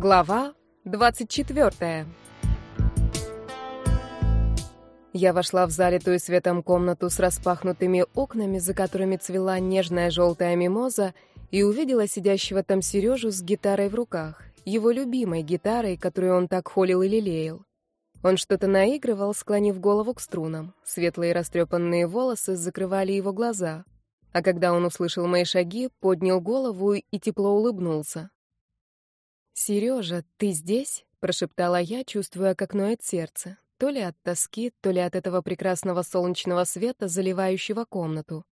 Глава 24. Я вошла в залитую светом комнату с распахнутыми окнами, за которыми цвела нежная желтая мимоза, и увидела сидящего там Сережу с гитарой в руках, его любимой гитарой, которую он так холил и лелеял. Он что-то наигрывал, склонив голову к струнам. Светлые растрепанные волосы закрывали его глаза. А когда он услышал мои шаги, поднял голову и тепло улыбнулся. «Сережа, ты здесь?» — прошептала я, чувствуя, как ноет сердце. То ли от тоски, то ли от этого прекрасного солнечного света, заливающего комнату.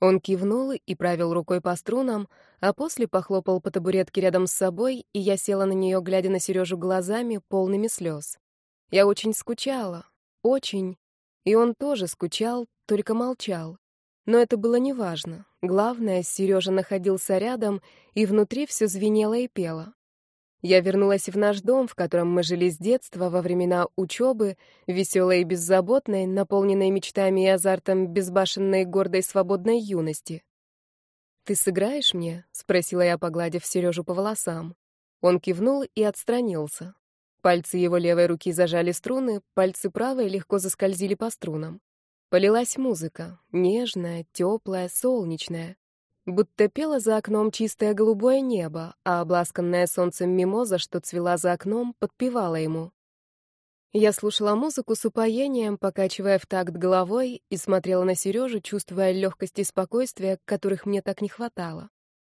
Он кивнул и правил рукой по струнам, а после похлопал по табуретке рядом с собой, и я села на нее, глядя на Сережу глазами, полными слез. Я очень скучала, очень. И он тоже скучал, только молчал. Но это было неважно. Главное, Сережа находился рядом, и внутри все звенело и пело. Я вернулась в наш дом, в котором мы жили с детства, во времена учебы, веселой и беззаботной, наполненной мечтами и азартом безбашенной, гордой, свободной юности. «Ты сыграешь мне?» — спросила я, погладив Сережу по волосам. Он кивнул и отстранился. Пальцы его левой руки зажали струны, пальцы правой легко заскользили по струнам. Полилась музыка, нежная, теплая, солнечная. Будто пело за окном чистое голубое небо, а обласканная солнцем мимоза, что цвела за окном, подпевала ему. Я слушала музыку с упоением, покачивая в такт головой, и смотрела на Сережу, чувствуя легкость и спокойствие, которых мне так не хватало.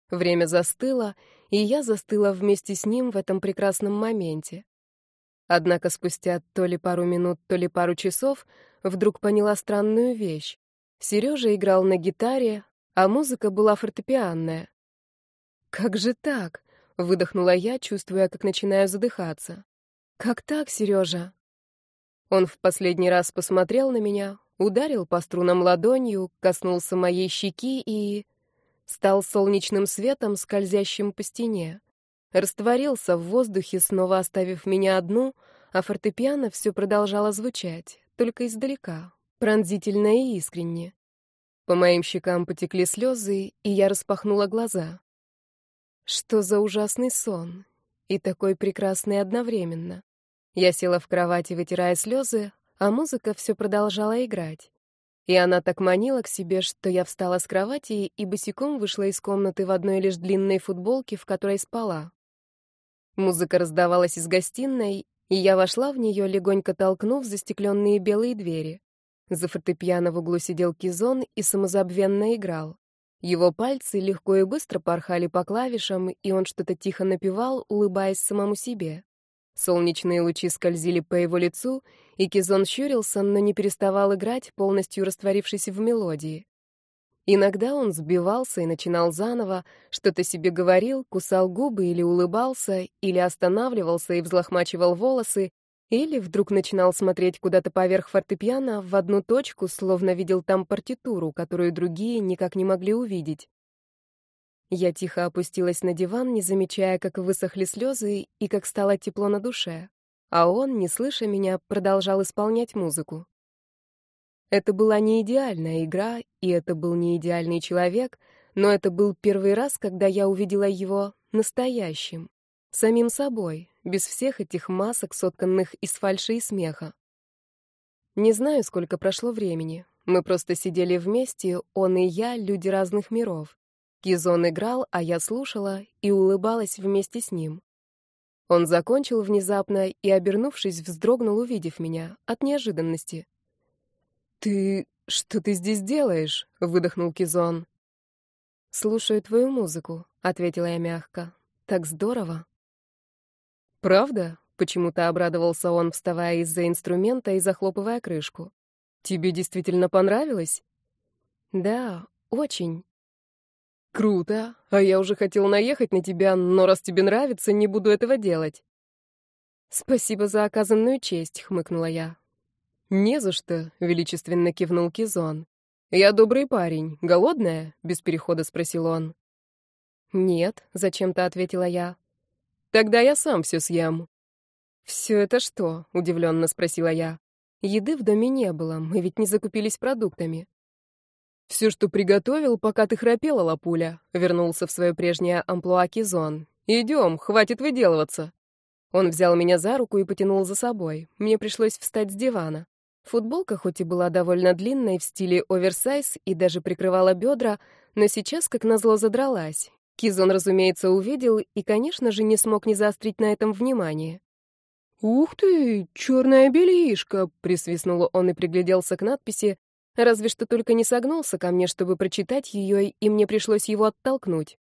Время застыло, и я застыла вместе с ним в этом прекрасном моменте. Однако спустя то ли пару минут, то ли пару часов вдруг поняла странную вещь. Сережа играл на гитаре, а музыка была фортепианная. «Как же так?» — выдохнула я, чувствуя, как начинаю задыхаться. «Как так, Сережа?» Он в последний раз посмотрел на меня, ударил по струнам ладонью, коснулся моей щеки и... стал солнечным светом, скользящим по стене. Растворился в воздухе, снова оставив меня одну, а фортепиано все продолжало звучать, только издалека, пронзительно и искренне. По моим щекам потекли слезы, и я распахнула глаза. Что за ужасный сон? И такой прекрасный одновременно. Я села в кровати, вытирая слезы, а музыка все продолжала играть. И она так манила к себе, что я встала с кровати и босиком вышла из комнаты в одной лишь длинной футболке, в которой спала. Музыка раздавалась из гостиной, и я вошла в нее, легонько толкнув застекленные белые двери. За фортепиано в углу сидел Кизон и самозабвенно играл. Его пальцы легко и быстро порхали по клавишам, и он что-то тихо напевал, улыбаясь самому себе. Солнечные лучи скользили по его лицу, и Кизон щурился, но не переставал играть, полностью растворившись в мелодии. Иногда он сбивался и начинал заново, что-то себе говорил, кусал губы или улыбался, или останавливался и взлохмачивал волосы, или вдруг начинал смотреть куда-то поверх фортепиано в одну точку, словно видел там партитуру, которую другие никак не могли увидеть. Я тихо опустилась на диван, не замечая, как высохли слезы и как стало тепло на душе. А он, не слыша меня, продолжал исполнять музыку. Это была не идеальная игра, и это был не идеальный человек, но это был первый раз, когда я увидела его настоящим, самим собой, без всех этих масок, сотканных из фальши и смеха. Не знаю, сколько прошло времени. Мы просто сидели вместе, он и я, люди разных миров. Кизон играл, а я слушала и улыбалась вместе с ним. Он закончил внезапно и, обернувшись, вздрогнул, увидев меня, от неожиданности. «Ты... что ты здесь делаешь?» — выдохнул Кизон. «Слушаю твою музыку», — ответила я мягко. «Так здорово». «Правда?» — почему-то обрадовался он, вставая из-за инструмента и захлопывая крышку. «Тебе действительно понравилось?» «Да, очень». «Круто! А я уже хотел наехать на тебя, но раз тебе нравится, не буду этого делать». «Спасибо за оказанную честь», — хмыкнула я. «Не за что», — величественно кивнул Кизон. «Я добрый парень. Голодная?» — без перехода спросил он. «Нет», — зачем-то ответила я. Тогда я сам все съем». «Все это что?» — удивленно спросила я. «Еды в доме не было, мы ведь не закупились продуктами». «Все, что приготовил, пока ты храпела, Лапуля», — вернулся в свое прежнее амплуа Кизон. «Идем, хватит выделываться». Он взял меня за руку и потянул за собой. Мне пришлось встать с дивана. Футболка хоть и была довольно длинной, в стиле оверсайз и даже прикрывала бедра, но сейчас, как назло, задралась. Кизон, разумеется, увидел и, конечно же, не смог не заострить на этом внимание. «Ух ты, черная белишка!» — присвистнул он и пригляделся к надписи, разве что только не согнулся ко мне, чтобы прочитать ее, и мне пришлось его оттолкнуть.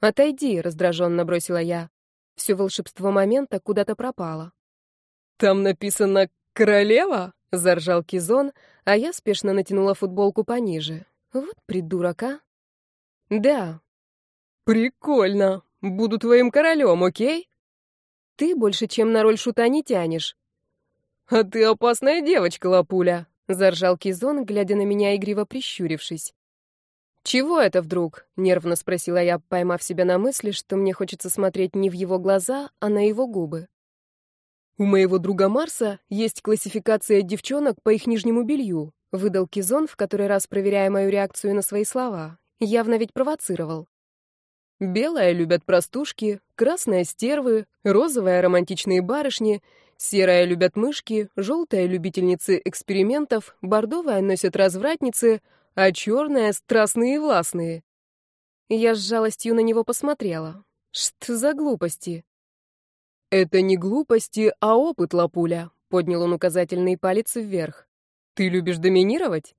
«Отойди», — раздраженно бросила я. Все волшебство момента куда-то пропало. «Там написано «Королева»?» — заржал Кизон, а я спешно натянула футболку пониже. «Вот придурок, а!» «Да». «Прикольно. Буду твоим королем, окей?» «Ты больше, чем на роль шута не тянешь». «А ты опасная девочка, Лапуля», — заржал Кизон, глядя на меня игриво прищурившись. «Чего это вдруг?» — нервно спросила я, поймав себя на мысли, что мне хочется смотреть не в его глаза, а на его губы. «У моего друга Марса есть классификация девчонок по их нижнему белью», — выдал Кизон, в который раз проверяя мою реакцию на свои слова. Явно ведь провоцировал. «Белая любят простушки, красная — стервы, розовая — романтичные барышни, серая — любят мышки, желтая — любительницы экспериментов, бордовая — носят развратницы, а черная — страстные и властные. Я с жалостью на него посмотрела. Что за глупости? Это не глупости, а опыт, Лапуля, поднял он указательный палец вверх. Ты любишь доминировать?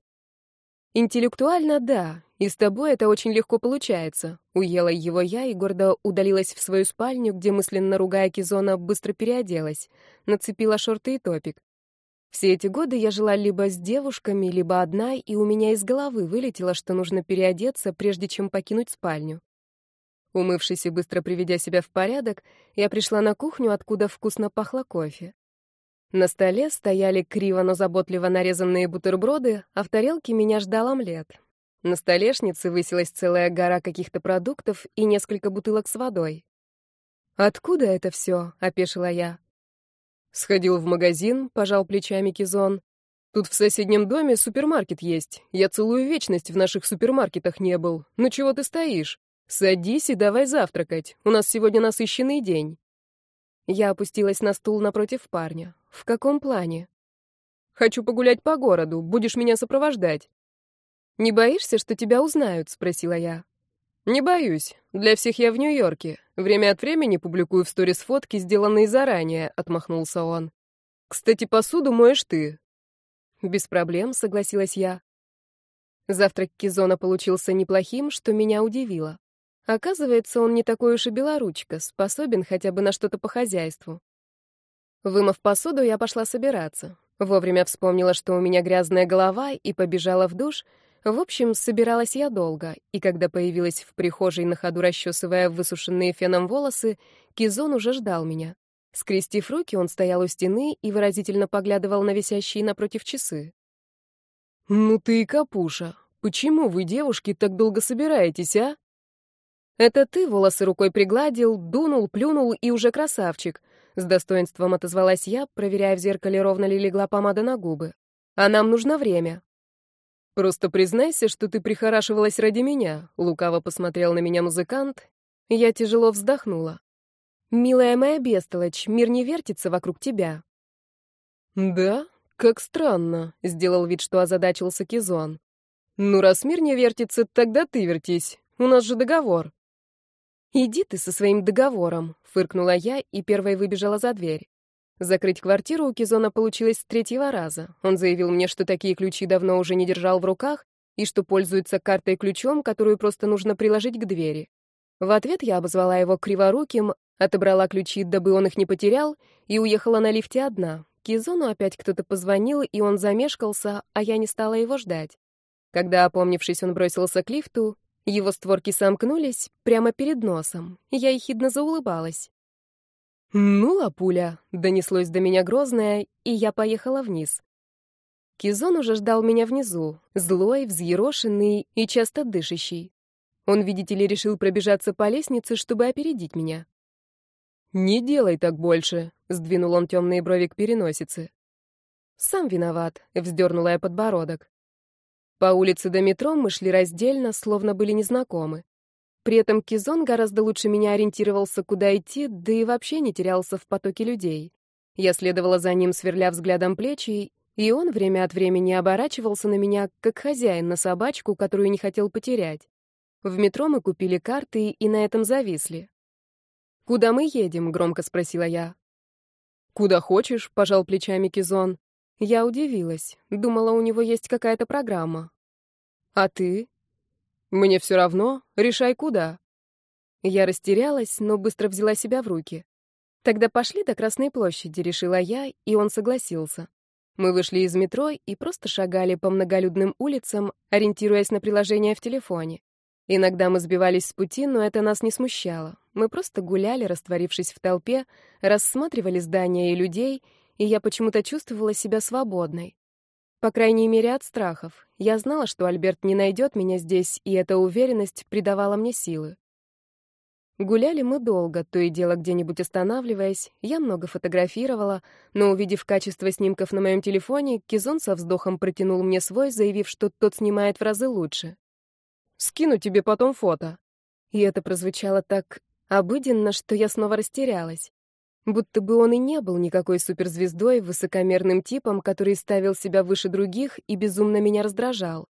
Интеллектуально, да, и с тобой это очень легко получается. Уела его я и гордо удалилась в свою спальню, где мысленно ругая Кизона быстро переоделась, нацепила шорты и топик. Все эти годы я жила либо с девушками, либо одна, и у меня из головы вылетело, что нужно переодеться, прежде чем покинуть спальню. Умывшись и быстро приведя себя в порядок, я пришла на кухню, откуда вкусно пахло кофе. На столе стояли криво, но заботливо нарезанные бутерброды, а в тарелке меня ждал омлет. На столешнице высилась целая гора каких-то продуктов и несколько бутылок с водой. «Откуда это все?» — опешила я. Сходил в магазин, пожал плечами Кизон. Тут в соседнем доме супермаркет есть. Я целую вечность в наших супермаркетах не был. Ну чего ты стоишь? Садись и давай завтракать. У нас сегодня насыщенный день. Я опустилась на стул напротив парня. В каком плане? Хочу погулять по городу. Будешь меня сопровождать. Не боишься, что тебя узнают, спросила я. Не боюсь. Для всех я в Нью-Йорке. Время от времени публикую в сторис фотки, сделанные заранее, отмахнулся он. Кстати, посуду моешь ты. Без проблем, согласилась я. Завтрак Кизона получился неплохим, что меня удивило. Оказывается, он не такой уж и белоручка, способен хотя бы на что-то по хозяйству. Вымыв посуду, я пошла собираться. Вовремя вспомнила, что у меня грязная голова, и побежала в душ — в общем, собиралась я долго, и когда появилась в прихожей на ходу расчесывая высушенные феном волосы, Кизон уже ждал меня. Скрестив руки, он стоял у стены и выразительно поглядывал на висящие напротив часы. «Ну ты и капуша. Почему вы, девушки, так долго собираетесь, а?» «Это ты волосы рукой пригладил, дунул, плюнул и уже красавчик», — с достоинством отозвалась я, проверяя в зеркале, ровно ли легла помада на губы. «А нам нужно время». «Просто признайся, что ты прихорашивалась ради меня», — лукаво посмотрел на меня музыкант. Я тяжело вздохнула. «Милая моя бестолочь, мир не вертится вокруг тебя». «Да? Как странно», — сделал вид, что озадачился Кизон. «Ну, раз мир не вертится, тогда ты вертись. У нас же договор». «Иди ты со своим договором», — фыркнула я и первой выбежала за дверь. Закрыть квартиру у Кизона получилось с третьего раза. Он заявил мне, что такие ключи давно уже не держал в руках и что пользуется картой-ключом, которую просто нужно приложить к двери. В ответ я обозвала его криворуким, отобрала ключи, дабы он их не потерял, и уехала на лифте одна. Кизону опять кто-то позвонил, и он замешкался, а я не стала его ждать. Когда, опомнившись, он бросился к лифту, его створки сомкнулись прямо перед носом. Я ехидно заулыбалась. «Ну, лапуля!» — донеслось до меня грозное, и я поехала вниз. Кизон уже ждал меня внизу, злой, взъерошенный и часто дышащий. Он, видите ли, решил пробежаться по лестнице, чтобы опередить меня. «Не делай так больше», — сдвинул он темные брови к переносице. «Сам виноват», — вздернула я подбородок. По улице до метро мы шли раздельно, словно были незнакомы. При этом Кизон гораздо лучше меня ориентировался, куда идти, да и вообще не терялся в потоке людей. Я следовала за ним, сверля взглядом плечи, и он время от времени оборачивался на меня, как хозяин на собачку, которую не хотел потерять. В метро мы купили карты и на этом зависли. «Куда мы едем?» — громко спросила я. «Куда хочешь», — пожал плечами Кизон. Я удивилась. Думала, у него есть какая-то программа. «А ты?» «Мне все равно. Решай, куда». Я растерялась, но быстро взяла себя в руки. «Тогда пошли до Красной площади», — решила я, и он согласился. Мы вышли из метро и просто шагали по многолюдным улицам, ориентируясь на приложение в телефоне. Иногда мы сбивались с пути, но это нас не смущало. Мы просто гуляли, растворившись в толпе, рассматривали здания и людей, и я почему-то чувствовала себя свободной. По крайней мере, от страхов. Я знала, что Альберт не найдет меня здесь, и эта уверенность придавала мне силы. Гуляли мы долго, то и дело где-нибудь останавливаясь. Я много фотографировала, но, увидев качество снимков на моем телефоне, Кизон со вздохом протянул мне свой, заявив, что тот снимает в разы лучше. «Скину тебе потом фото». И это прозвучало так обыденно, что я снова растерялась. Будто бы он и не был никакой суперзвездой, высокомерным типом, который ставил себя выше других и безумно меня раздражал.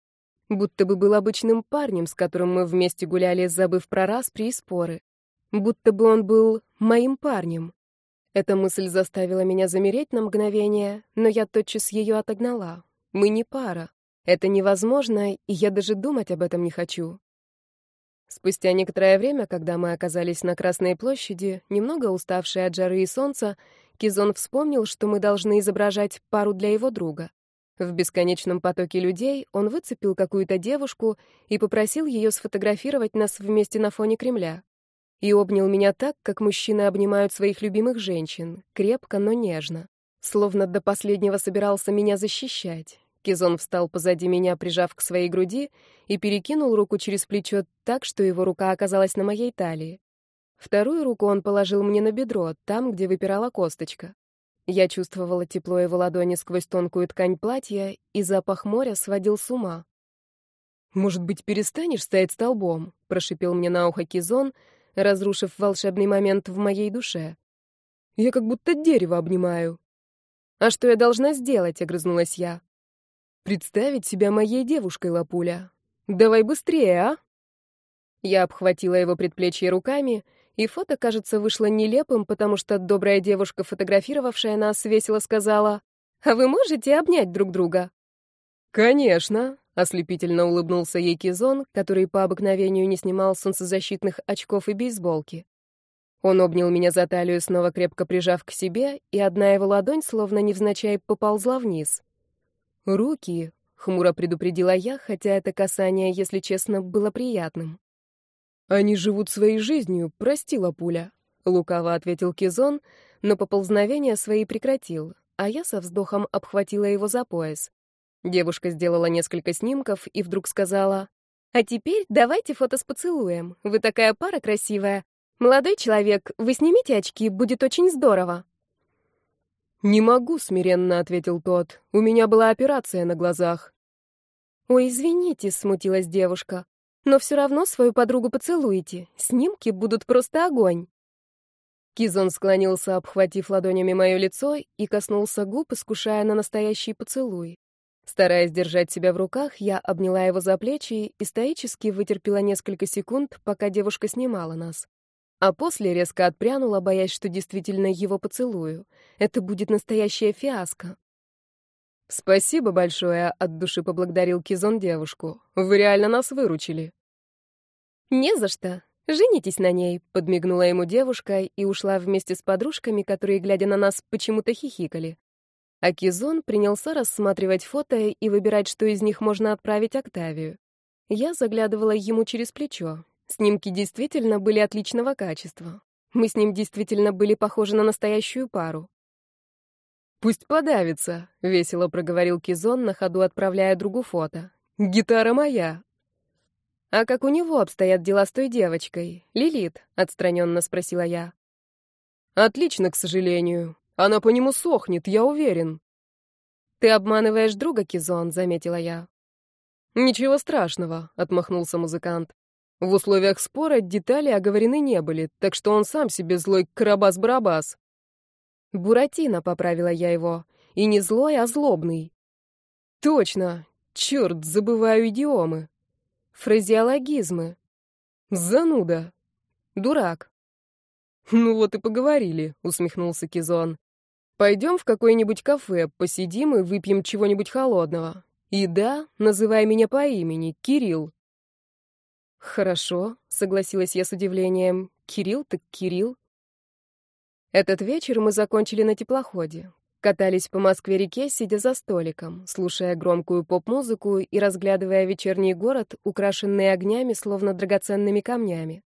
Будто бы был обычным парнем, с которым мы вместе гуляли, забыв про распри и споры будто бы он был моим парнем. Эта мысль заставила меня замереть на мгновение, но я тотчас ее отогнала. Мы не пара. Это невозможно, и я даже думать об этом не хочу. Спустя некоторое время, когда мы оказались на Красной площади, немного уставшие от жары и солнца, Кизон вспомнил, что мы должны изображать пару для его друга. В бесконечном потоке людей он выцепил какую-то девушку и попросил ее сфотографировать нас вместе на фоне Кремля и обнял меня так, как мужчины обнимают своих любимых женщин, крепко, но нежно, словно до последнего собирался меня защищать. Кизон встал позади меня, прижав к своей груди, и перекинул руку через плечо так, что его рука оказалась на моей талии. Вторую руку он положил мне на бедро, там, где выпирала косточка. Я чувствовала тепло его ладони сквозь тонкую ткань платья, и запах моря сводил с ума. «Может быть, перестанешь стоять столбом?» — прошипел мне на ухо Кизон, разрушив волшебный момент в моей душе. Я как будто дерево обнимаю. «А что я должна сделать?» — огрызнулась я. «Представить себя моей девушкой, Лапуля. Давай быстрее, а?» Я обхватила его предплечье руками, и фото, кажется, вышло нелепым, потому что добрая девушка, фотографировавшая нас, весело сказала, «А вы можете обнять друг друга?» «Конечно», Ослепительно улыбнулся ей Кизон, который по обыкновению не снимал солнцезащитных очков и бейсболки. Он обнял меня за талию, снова крепко прижав к себе, и одна его ладонь, словно невзначай, поползла вниз. «Руки», — хмуро предупредила я, хотя это касание, если честно, было приятным. «Они живут своей жизнью, прости, Лапуля», — лукаво ответил Кизон, но поползновения свои прекратил, а я со вздохом обхватила его за пояс. Девушка сделала несколько снимков и вдруг сказала, «А теперь давайте фото с поцелуем. Вы такая пара красивая. Молодой человек, вы снимите очки, будет очень здорово». «Не могу», — смиренно ответил тот. «У меня была операция на глазах». «Ой, извините», — смутилась девушка. «Но все равно свою подругу поцелуете. Снимки будут просто огонь». Кизон склонился, обхватив ладонями мое лицо, и коснулся губ, искушая на настоящий поцелуй. Стараясь держать себя в руках, я обняла его за плечи и стоически вытерпела несколько секунд, пока девушка снимала нас. А после резко отпрянула, боясь, что действительно его поцелую. Это будет настоящая фиаско. «Спасибо большое», — от души поблагодарил Кизон девушку. «Вы реально нас выручили». «Не за что. Женитесь на ней», — подмигнула ему девушка и ушла вместе с подружками, которые, глядя на нас, почему-то хихикали. А Кизон принялся рассматривать фото и выбирать, что из них можно отправить Октавию. Я заглядывала ему через плечо. Снимки действительно были отличного качества. Мы с ним действительно были похожи на настоящую пару. «Пусть подавится», — весело проговорил Кизон, на ходу отправляя другу фото. «Гитара моя». «А как у него обстоят дела с той девочкой? Лилит?» — отстраненно спросила я. «Отлично, к сожалению. Она по нему сохнет, я уверен. Ты обманываешь друга, Кизон, заметила я. Ничего страшного, отмахнулся музыкант. В условиях спора детали оговорены не были, так что он сам себе злой карабас-барабас. «Буратино», — поправила я его, — «и не злой, а злобный». «Точно! Черт, забываю идиомы. Фразеологизмы. Зануда. Дурак». «Ну вот и поговорили», — усмехнулся Кизон. «Пойдем в какое-нибудь кафе, посидим и выпьем чего-нибудь холодного. И да, называй меня по имени, Кирилл». «Хорошо», — согласилась я с удивлением. «Кирилл так Кирилл». Этот вечер мы закончили на теплоходе. Катались по Москве-реке, сидя за столиком, слушая громкую поп-музыку и разглядывая вечерний город, украшенный огнями, словно драгоценными камнями.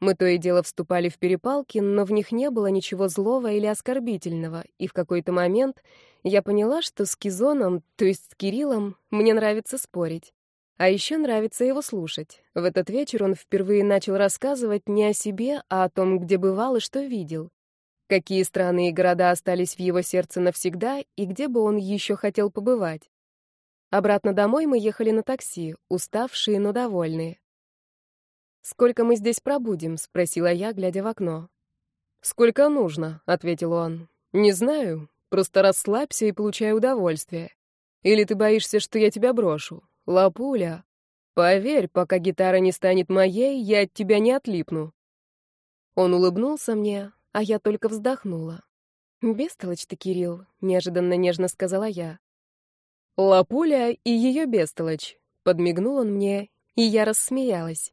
Мы то и дело вступали в перепалки, но в них не было ничего злого или оскорбительного, и в какой-то момент я поняла, что с Кизоном, то есть с Кириллом, мне нравится спорить. А еще нравится его слушать. В этот вечер он впервые начал рассказывать не о себе, а о том, где бывал и что видел. Какие страны и города остались в его сердце навсегда, и где бы он еще хотел побывать. Обратно домой мы ехали на такси, уставшие, но довольные. «Сколько мы здесь пробудем?» — спросила я, глядя в окно. «Сколько нужно», — ответил он. «Не знаю. Просто расслабься и получай удовольствие. Или ты боишься, что я тебя брошу? Лапуля, поверь, пока гитара не станет моей, я от тебя не отлипну». Он улыбнулся мне, а я только вздохнула. «Бестолочь ты, Кирилл», — неожиданно нежно сказала я. «Лапуля и ее бестолочь», — подмигнул он мне, и я рассмеялась.